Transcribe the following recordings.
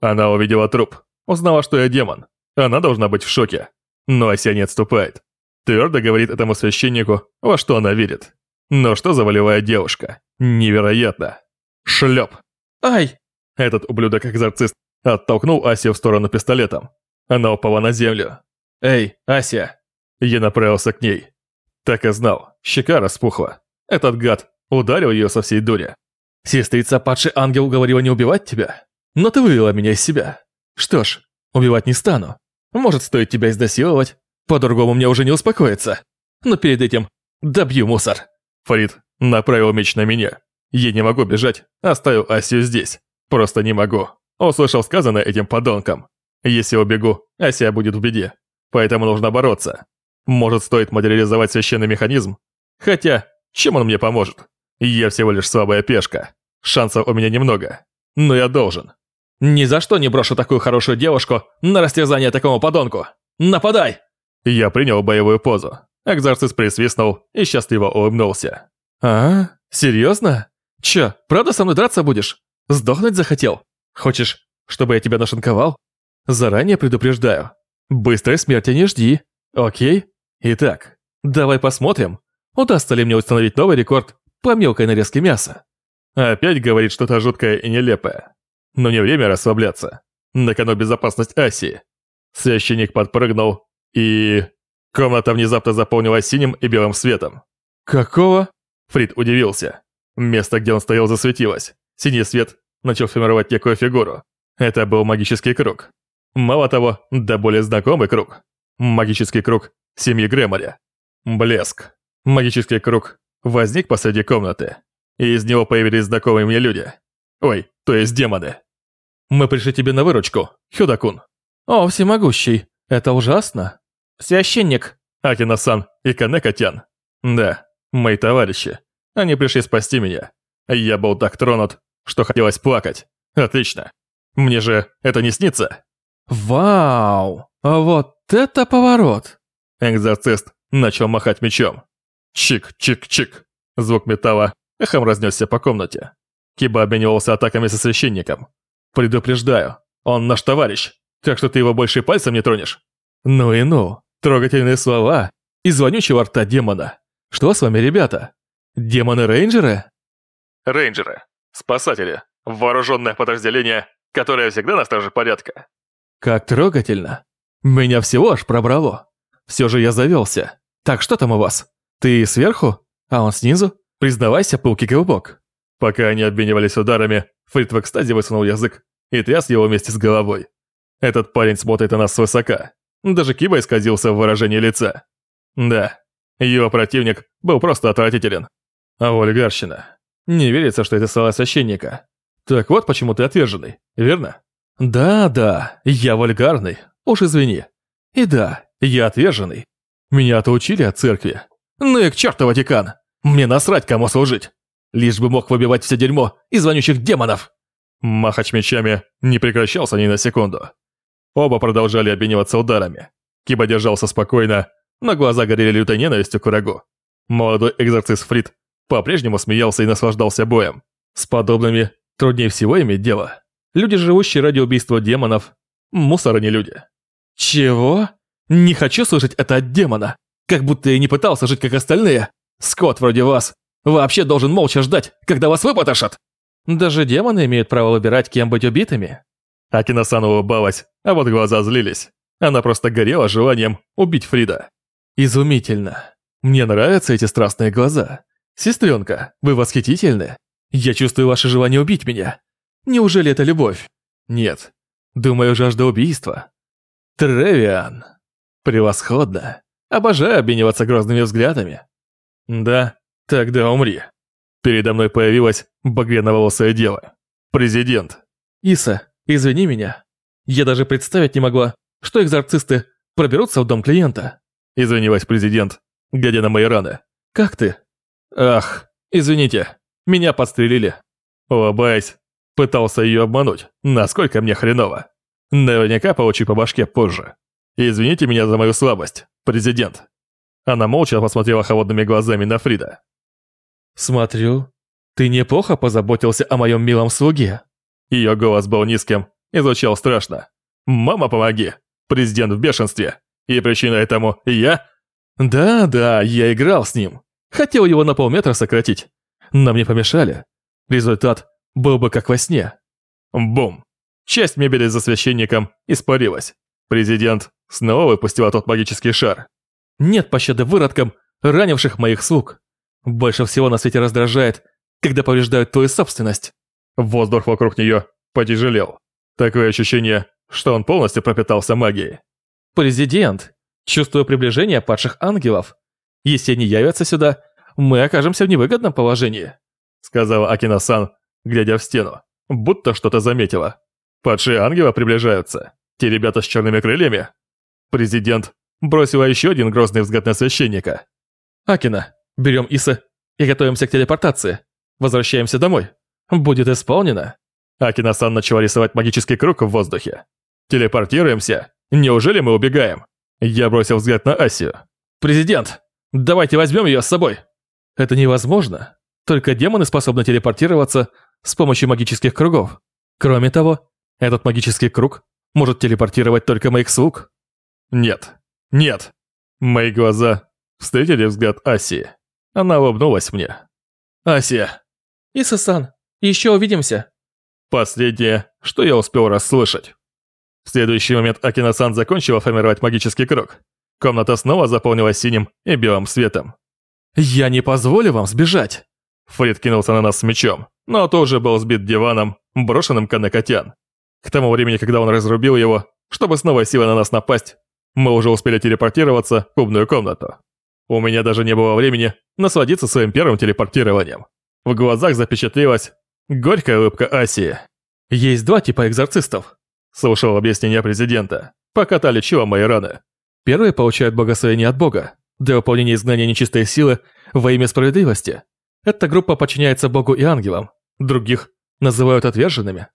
Она увидела труп, узнала, что я демон. Она должна быть в шоке. Но Ася не отступает. Твердо говорит этому священнику, во что она верит. Но что за волевая девушка? Невероятно. Шлеп. Ай! Этот ублюдок-экзорцист оттолкнул Асию в сторону пистолетом. Она упала на землю. «Эй, Ася!» Я направился к ней. Так и знал, щека распухла. Этот гад ударил ее со всей дури. «Сестрица, падший ангел уговорила не убивать тебя? Но ты вывела меня из себя. Что ж, убивать не стану. Может, стоит тебя изнасиловать? По-другому мне уже не успокоиться. Но перед этим добью мусор». Фарид направил меч на меня. Я не могу бежать, оставил Асию здесь. Просто не могу. Услышал сказанное этим подонком. Если убегу, Асия будет в беде. Поэтому нужно бороться. Может, стоит материализовать священный механизм? Хотя, чем он мне поможет? Я всего лишь слабая пешка. Шансов у меня немного. Но я должен. Ни за что не брошу такую хорошую девушку на растерзание такому подонку. Нападай! Я принял боевую позу. Экзорцист присвистнул и счастливо улыбнулся. «А? Серьезно? Чё, правда со мной драться будешь? Сдохнуть захотел? Хочешь, чтобы я тебя нашинковал? Заранее предупреждаю. Быстрой смерти не жди, окей? Итак, давай посмотрим, удастся ли мне установить новый рекорд по мелкой нарезке мяса. Опять говорит что-то жуткое и нелепое. Но не время расслабляться. На кону безопасность Асии. Священник подпрыгнул, и... Комната внезапно заполнилась синим и белым светом. «Какого?» Фрид удивился. Место, где он стоял, засветилось. Синий свет начал формировать некую фигуру. Это был магический круг. Мало того, да более знакомый круг. Магический круг семьи Грэмори. Блеск. Магический круг возник посреди комнаты, и из него появились знакомые мне люди. Ой, то есть демоны. Мы пришли тебе на выручку, Хюдакун. О, всемогущий, это ужасно. Священник. Акина-сан и Канека-тян. Да, мои товарищи. Они пришли спасти меня. Я был так тронут, что хотелось плакать. Отлично. Мне же это не снится. Вау, а вот это поворот. Экзорцист начал махать мечом. Чик-чик-чик. Звук металла эхом разнесся по комнате. Киба обменивался атаками со священником. «Предупреждаю, он наш товарищ, так что ты его больше пальцем не тронешь». «Ну и ну, трогательные слова из вонючего рта демона. Что с вами, ребята? Демоны-рейнджеры?» «Рейнджеры. Спасатели. Вооруженное подразделение, которое всегда на страже порядка». «Как трогательно. Меня всего аж пробрало. Все же я завелся. Так что там у вас? Ты сверху? А он снизу? Признавайся, пауки голубок. Пока они обменивались ударами, Фрид в экстазе высунул язык и тряс его вместе с головой. Этот парень смотрит на нас свысока. Даже Киба исказился в выражении лица. Да, его противник был просто отвратителен. А вульгарщина. Не верится, что это слова священника. Так вот почему ты отверженный, верно? Да-да, я вульгарный, уж извини. И да, я отверженный. Меня-то учили от церкви. Ну и к черту Ватикан. Мне насрать, кому служить. Лишь бы мог выбивать все дерьмо из вонючих демонов. Махач мечами не прекращался ни на секунду. Оба продолжали обмениваться ударами. Киба держался спокойно, но глаза горели лютой ненавистью к врагу. Молодой экзорцист Фрид по-прежнему смеялся и наслаждался боем. С подобными труднее всего иметь дело. Люди, живущие ради убийства демонов, мусоры не люди. Чего? Не хочу слышать это от демона. Как будто я не пытался жить как остальные. Скот вроде вас вообще должен молча ждать, когда вас выпотрошат. Даже демоны имеют право выбирать, кем быть убитыми. Акина-сан улыбалась, а вот глаза злились. Она просто горела желанием убить Фрида. Изумительно. Мне нравятся эти страстные глаза. Сестренка, вы восхитительны. Я чувствую ваше желание убить меня. Неужели это любовь? Нет. Думаю, жажда убийства. Тревиан. Превосходно. Обожаю обмениваться грозными взглядами. Да, тогда умри. Передо мной появилась багряноволосая дева. Президент. Иса, извини меня. Я даже представить не могла, что экзорцисты проберутся в дом клиента. Извинилась президент, глядя на мои раны. Как ты? Ах, извините, меня подстрелили. Улыбаясь, пытался ее обмануть, насколько мне хреново. Наверняка получу по башке позже. Извините меня за мою слабость, президент. Она молча посмотрела холодными глазами на Фрида. «Смотрю, ты неплохо позаботился о моем милом слуге». Ее голос был низким и звучал страшно. «Мама, помоги! Президент в бешенстве! И причина этому я?» «Да-да, я играл с ним. Хотел его на полметра сократить. Но мне помешали. Результат был бы как во сне». Бум! Часть мебели за священником испарилась. Президент снова выпустил тот магический шар. «Нет пощады выродкам, ранивших моих слуг. Больше всего на свете раздражает, когда повреждают твою собственность». Воздух вокруг нее потяжелел. Такое ощущение, что он полностью пропитался магией. «Президент, чувствую приближение падших ангелов. Если они явятся сюда, мы окажемся в невыгодном положении», сказала Акина-сан, глядя в стену, будто что-то заметила. «Падшие ангелы приближаются. Те ребята с черными крыльями?» Президент бросила еще один грозный взгляд на священника. «Акина, берем Иса и готовимся к телепортации. Возвращаемся домой. Будет исполнено». Акина-сан начала рисовать магический круг в воздухе. «Телепортируемся? Неужели мы убегаем?» Я бросил взгляд на Асию. «Президент, давайте возьмем ее с собой». «Это невозможно. Только демоны способны телепортироваться с помощью магических кругов. Кроме того, этот магический круг может телепортировать только моих слуг». «Нет, нет». Мои глаза встретили взгляд Асии. Она улыбнулась мне. «Асия!» «Иса-сан, еще увидимся!» Последнее, что я успел расслышать. В следующий момент Акина-сан закончила формировать магический круг. Комната снова заполнилась синим и белым светом. «Я не позволю вам сбежать!» Фрид кинулся на нас с мечом, но тоже был сбит диваном, брошенным Канекотян. К тому времени, когда он разрубил его, чтобы снова силой на нас напасть, мы уже успели телепортироваться в клубную комнату. У меня даже не было времени насладиться своим первым телепортированием. В глазах запечатлелась горькая улыбка Асии. «Есть два типа экзорцистов», – слушал объяснение президента, пока та лечила мои раны. Первые получают благословение от Бога для выполнения изгнания нечистой силы во имя справедливости. Эта группа подчиняется Богу и ангелам. Других называют отверженными.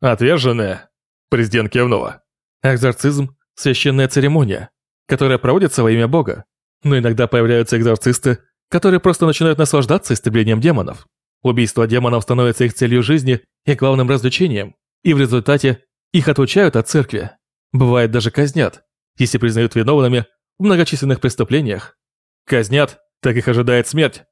«Отверженные?» – президент кивнула. «Экзорцизм – священная церемония, которая проводится во имя Бога. Но иногда появляются экзорцисты, которые просто начинают наслаждаться истреблением демонов. Убийство демонов становится их целью жизни и главным развлечением, и в результате их отлучают от церкви. Бывает даже казнят, если признают виновными в многочисленных преступлениях. Казнят, так их ожидает смерть.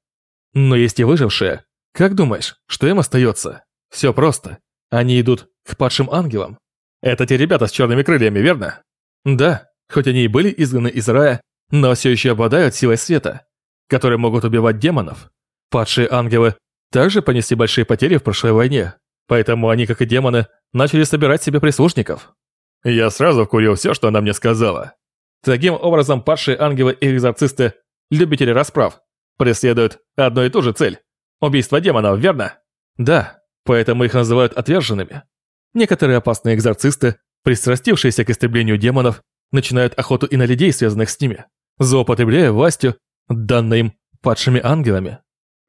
Но есть и выжившие. Как думаешь, что им остается? Все просто. Они идут к падшим ангелам. Это те ребята с черными крыльями, верно? Да, хоть они и были изгнаны из рая, но все еще обладают силой света которые могут убивать демонов. Падшие ангелы также понесли большие потери в прошлой войне, поэтому они, как и демоны, начали собирать себе прислужников. Я сразу вкурил все, что она мне сказала. Таким образом, падшие ангелы и экзорцисты, любители расправ, преследуют одну и ту же цель – убийство демонов, верно? Да, поэтому их называют отверженными. Некоторые опасные экзорцисты, пристрастившиеся к истреблению демонов, начинают охоту и на людей, связанных с ними, злоупотребляя властью данной им падшими ангелами.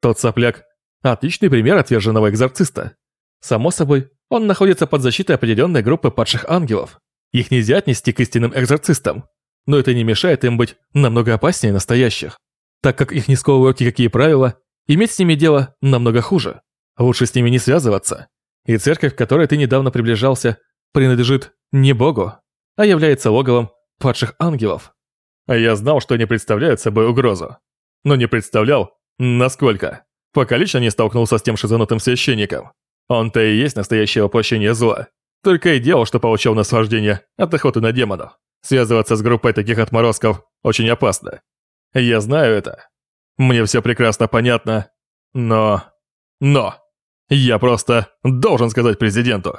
Тот сопляк – отличный пример отверженного экзорциста. Само собой, он находится под защитой определенной группы падших ангелов. Их нельзя отнести к истинным экзорцистам, но это не мешает им быть намного опаснее настоящих. Так как их не сковывают никакие правила, иметь с ними дело намного хуже. Лучше с ними не связываться. И церковь, к которой ты недавно приближался, принадлежит не Богу, а является логовом падших ангелов. А я знал, что они представляют собой угрозу. Но не представлял, насколько. Пока лично не столкнулся с тем шизанутым священником. Он-то и есть настоящее воплощение зла. Только и делал, что получал наслаждение от охоты на демонов. Связываться с группой таких отморозков очень опасно. Я знаю это. Мне все прекрасно понятно. Но... Но... Я просто должен сказать президенту.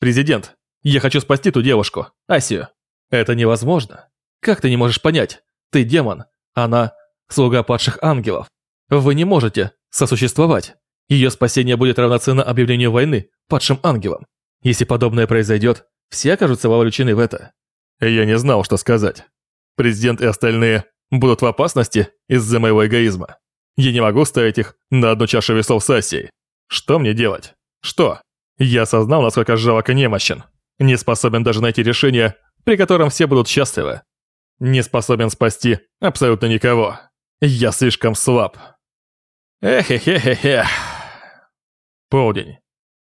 Президент, я хочу спасти ту девушку, Асию. Это невозможно. Как ты не можешь понять? Ты демон, она слуга падших ангелов. Вы не можете сосуществовать. Ее спасение будет равноценно объявлению войны падшим ангелам. Если подобное произойдет, все окажутся вовлечены в это. Я не знал, что сказать. Президент и остальные будут в опасности из-за моего эгоизма. Я не могу ставить их на одну чашу весов с Асией. Что мне делать? Что? Я осознал, насколько жалок и немощен. Не способен даже найти решение, при котором все будут счастливы. Не способен спасти абсолютно никого. Я слишком слаб. Эхе-хе-хе-хе. Полдень.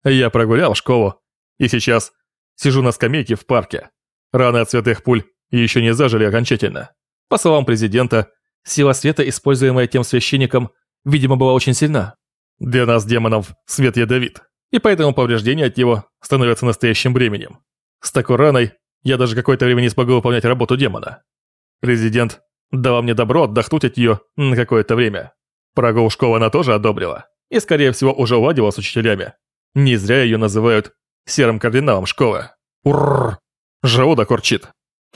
Я прогулял школу, и сейчас Сижу на скамейке в парке. Раны от святых пуль еще не зажили окончательно. По словам президента, сила света, используемая тем священником, видимо, была очень сильна. Для нас, демонов, свет ядовит, и поэтому повреждения от него становятся настоящим бременем. С такой раной я даже какое-то время не смогу выполнять работу демона. Президент дала мне добро отдохнуть от нее на какое-то время. Прогул школы она тоже одобрила, и, скорее всего, уже уладила с учителями. Не зря ее называют серым кардиналом школы. Урррр. Желудок урчит.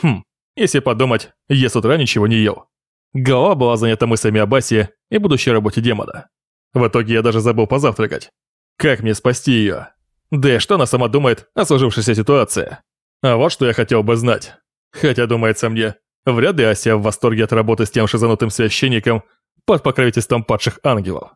Хм, если подумать, я с утра ничего не ел. Голова была занята мыслями о Басе и будущей работе демона. В итоге я даже забыл позавтракать. Как мне спасти ее? Да что она сама думает о сложившейся ситуации? А вот что я хотел бы знать. Хотя, думается мне, вряд ли Ася в восторге от работы с тем шизанутым священником под покровительством падших ангелов.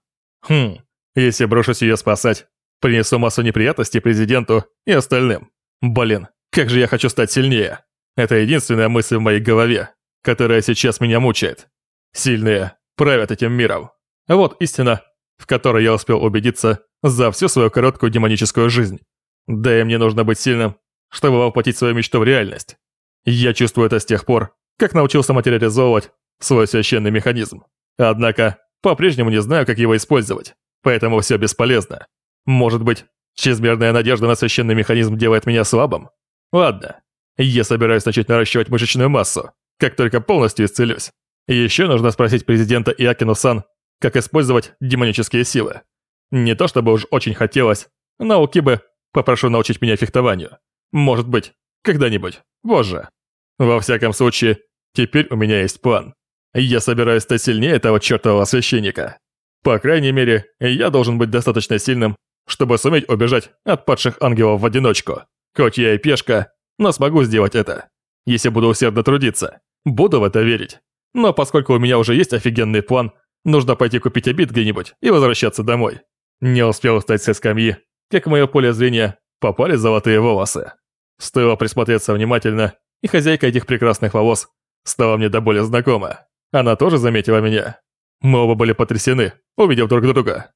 Хм, если брошусь ее спасать, принесу массу неприятностей президенту и остальным. Блин, как же я хочу стать сильнее. Это единственная мысль в моей голове, которая сейчас меня мучает. Сильные правят этим миром. Вот истина, в которой я успел убедиться за всю свою короткую демоническую жизнь. Да и мне нужно быть сильным, чтобы воплотить свою мечту в реальность. Я чувствую это с тех пор, как научился материализовывать свой священный механизм. Однако, по-прежнему не знаю, как его использовать, поэтому все бесполезно. Может быть, чрезмерная надежда на священный механизм делает меня слабым? Ладно, я собираюсь начать наращивать мышечную массу, как только полностью исцелюсь. Еще нужно спросить президента Иакину-сан, как использовать демонические силы. Не то чтобы уж очень хотелось, но у Кибы попрошу научить меня фехтованию. Может быть, когда-нибудь, позже. Во всяком случае, теперь у меня есть план. Я собираюсь стать сильнее этого чертового священника. По крайней мере, я должен быть достаточно сильным, чтобы суметь убежать от падших ангелов в одиночку. Хоть я и пешка, но смогу сделать это. Если буду усердно трудиться. Буду в это верить. Но поскольку у меня уже есть офигенный план, нужно пойти купить обед где-нибудь и возвращаться домой. Не успел встать со скамьи, как в мое поле зрения попали золотые волосы. Стоило присмотреться внимательно, и хозяйка этих прекрасных волос стала мне до боли знакома. Она тоже заметила меня. Мы оба были потрясены, увидев друг друга.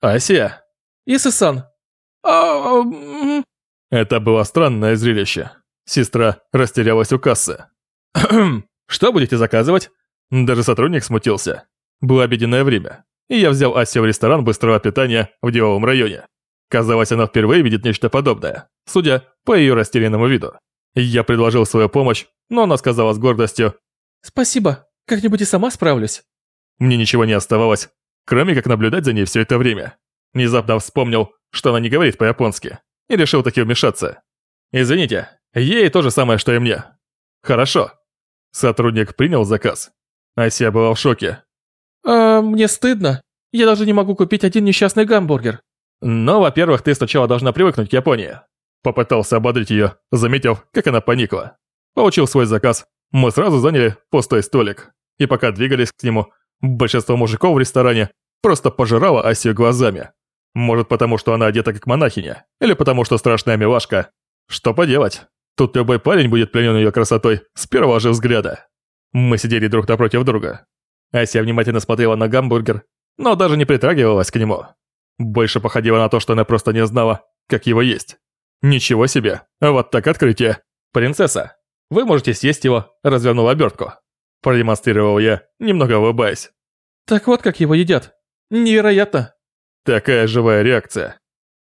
«Ася!» «Исы-сан!» а, Это было странное зрелище. Сестра растерялась у кассы. «Что будете заказывать?» Даже сотрудник смутился. Было обеденное время, и я взял Асю в ресторан быстрого питания в деловом районе. Казалось, она впервые видит нечто подобное, судя по ее растерянному виду. Я предложил свою помощь, но она сказала с гордостью «Спасибо, как-нибудь и сама справлюсь». Мне ничего не оставалось, кроме как наблюдать за ней все это время. Внезапно вспомнил, что она не говорит по-японски, и решил таки вмешаться. «Извините, ей то же самое, что и мне». «Хорошо». Сотрудник принял заказ. Ася была в шоке. «А, мне стыдно. Я даже не могу купить один несчастный гамбургер». «Но, во-первых, ты сначала должна привыкнуть к Японии». Попытался ободрить ее, заметив, как она поникла. Получил свой заказ. Мы сразу заняли пустой столик. И пока двигались к нему, большинство мужиков в ресторане просто пожирало Асию глазами. Может потому, что она одета как монахиня, или потому, что страшная милашка. Что поделать? Тут любой парень будет пленен ее красотой с первого же взгляда. Мы сидели друг напротив друга. Ася внимательно смотрела на гамбургер, но даже не притрагивалась к нему. Больше походило на то, что она просто не знала, как его есть. Ничего себе, вот так открытие. Принцесса, вы можете съесть его, развернув обертку. Продемонстрировал я, немного улыбаясь. Так вот как его едят. Невероятно. Такая живая реакция.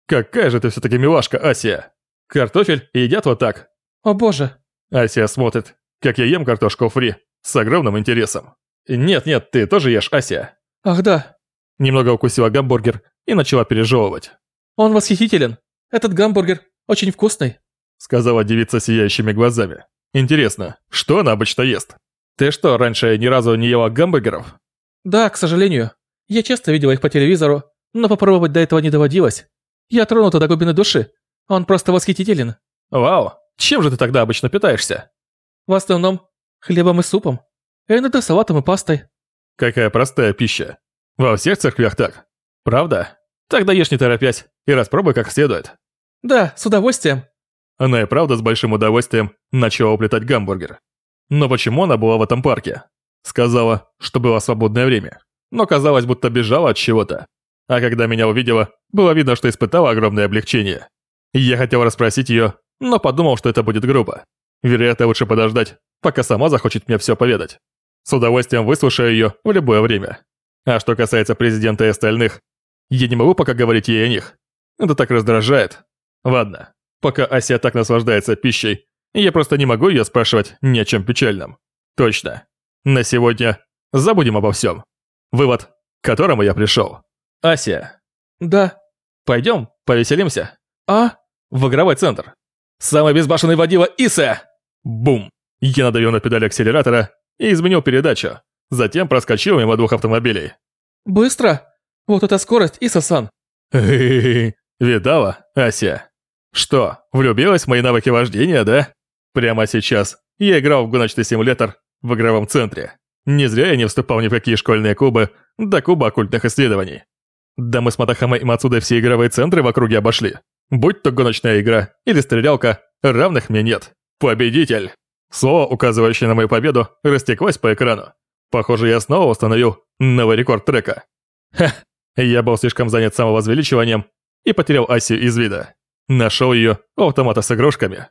Какая же ты все-таки милашка, Асия. Картофель едят вот так. О боже. Асия смотрит, как я ем картошку фри, с огромным интересом. Нет-нет, ты тоже ешь, Асия. Ах да. Немного укусила гамбургер и начала пережевывать. Он восхитителен. Этот гамбургер очень вкусный. Сказала девица сияющими глазами. Интересно, что она обычно ест? Ты что, раньше ни разу не ела гамбургеров? Да, к сожалению. Я часто видела их по телевизору, но попробовать до этого не доводилось. Я тронута до глубины души. Он просто восхитителен. Вау, чем же ты тогда обычно питаешься? В основном хлебом и супом. И иногда салатом и пастой. Какая простая пища. Во всех церквях так. Правда? Тогда ешь не торопясь и распробуй как следует. Да, с удовольствием. Она и правда с большим удовольствием начала уплетать гамбургер. Но почему она была в этом парке? Сказала, что было свободное время. Но казалось, будто бежала от чего-то. А когда меня увидела, было видно, что испытала огромное облегчение. Я хотел расспросить ее, но подумал, что это будет грубо. Вероятно, лучше подождать, пока сама захочет мне все поведать. С удовольствием выслушаю ее в любое время. А что касается президента и остальных, я не могу пока говорить ей о них. Это так раздражает. Ладно, пока Ася так наслаждается пищей, я просто не могу ее спрашивать ни о чем печальном. Точно. На сегодня забудем обо всем. Вывод, к которому я пришел. Ася. Да. Пойдем, повеселимся. А? В игровой центр. Самый безбашенный водила Иса! Бум! Я надавил на педаль акселератора и изменил передачу. Затем проскочил мимо двух автомобилей. Быстро? Вот эта скорость, Иса-сан. Видала, Ася? Что, влюбилась в мои навыки вождения, да? Прямо сейчас я играл в гоночный симулятор в игровом центре. Не зря я не вступал ни в какие школьные клубы до клуба оккультных исследований. Да мы с Матахамой и Мацудой все игровые центры в округе обошли. Будь то гоночная игра или стрелялка, равных мне нет. Победитель! Слово, указывающее на мою победу, растеклось по экрану. Похоже, я снова установил новый рекорд трека. Ха, я был слишком занят самовозвеличиванием и потерял Асию из вида. Нашел ее у автомата с игрушками.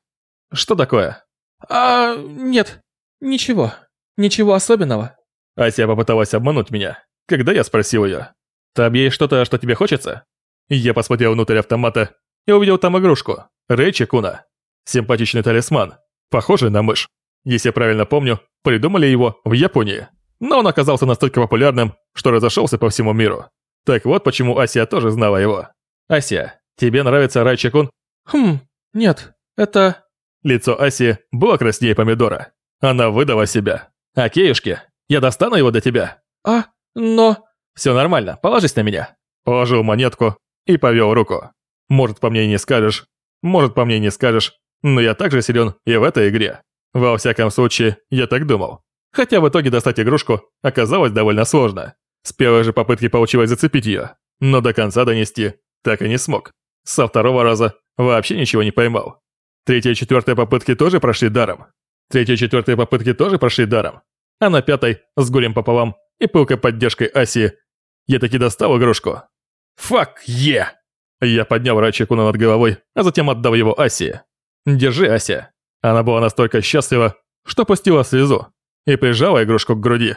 Что такое? А, нет, ничего. Ничего особенного. Ася попыталась обмануть меня, когда я спросил ее. Там есть что-то, что тебе хочется? Я посмотрел внутрь автомата и увидел там игрушку. Рэйчи Куна. Симпатичный талисман, похожий на мышь. Если я правильно помню, придумали его в Японии. Но он оказался настолько популярным, что разошелся по всему миру. Так вот почему Ася тоже знала его. Ася, тебе нравится Райчи Кун? Хм, нет, это... Лицо Аси было краснее помидора. Она выдала себя. «А, Кеюшки, я достану его до тебя?» «А, но...» «Все нормально, положись на меня». Положил монетку и повел руку. Может, по мне и не скажешь, может, по мне и не скажешь, но я также силен и в этой игре. Во всяком случае, я так думал. Хотя в итоге достать игрушку оказалось довольно сложно. С первой же попытки получилось зацепить ее, но до конца донести так и не смог. Со второго раза вообще ничего не поймал. Третья и четвертая попытки тоже прошли даром. Третья и четвертая попытки тоже прошли даром. А на пятой, с горем пополам и пылкой поддержкой Аси, я таки достал игрушку. Фак, е! Я поднял Рачикуна над головой, а затем отдал его Аси. «Держи, Ася». Она была настолько счастлива, что пустила слезу и прижала игрушку к груди.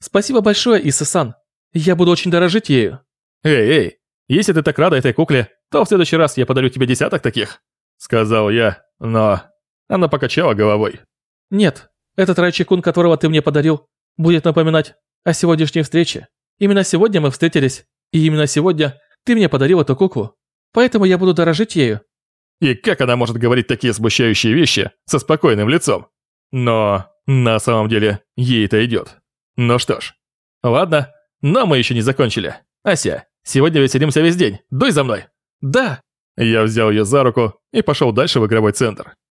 «Спасибо большое, Иса-сан. Я буду очень дорожить ею». «Эй, эй, если ты так рада этой кукле, то в следующий раз я подарю тебе десяток таких», сказал я, но... Она покачала головой. «Нет, этот райчикун, которого ты мне подарил, будет напоминать о сегодняшней встрече. Именно сегодня мы встретились, и именно сегодня ты мне подарил эту куклу. Поэтому я буду дорожить ею». И как она может говорить такие смущающие вещи со спокойным лицом? Но на самом деле ей это идет. Ну что ж, ладно, но мы еще не закончили. Ася, сегодня веселимся весь день, дуй за мной. Да. Я взял ее за руку и пошел дальше в игровой центр.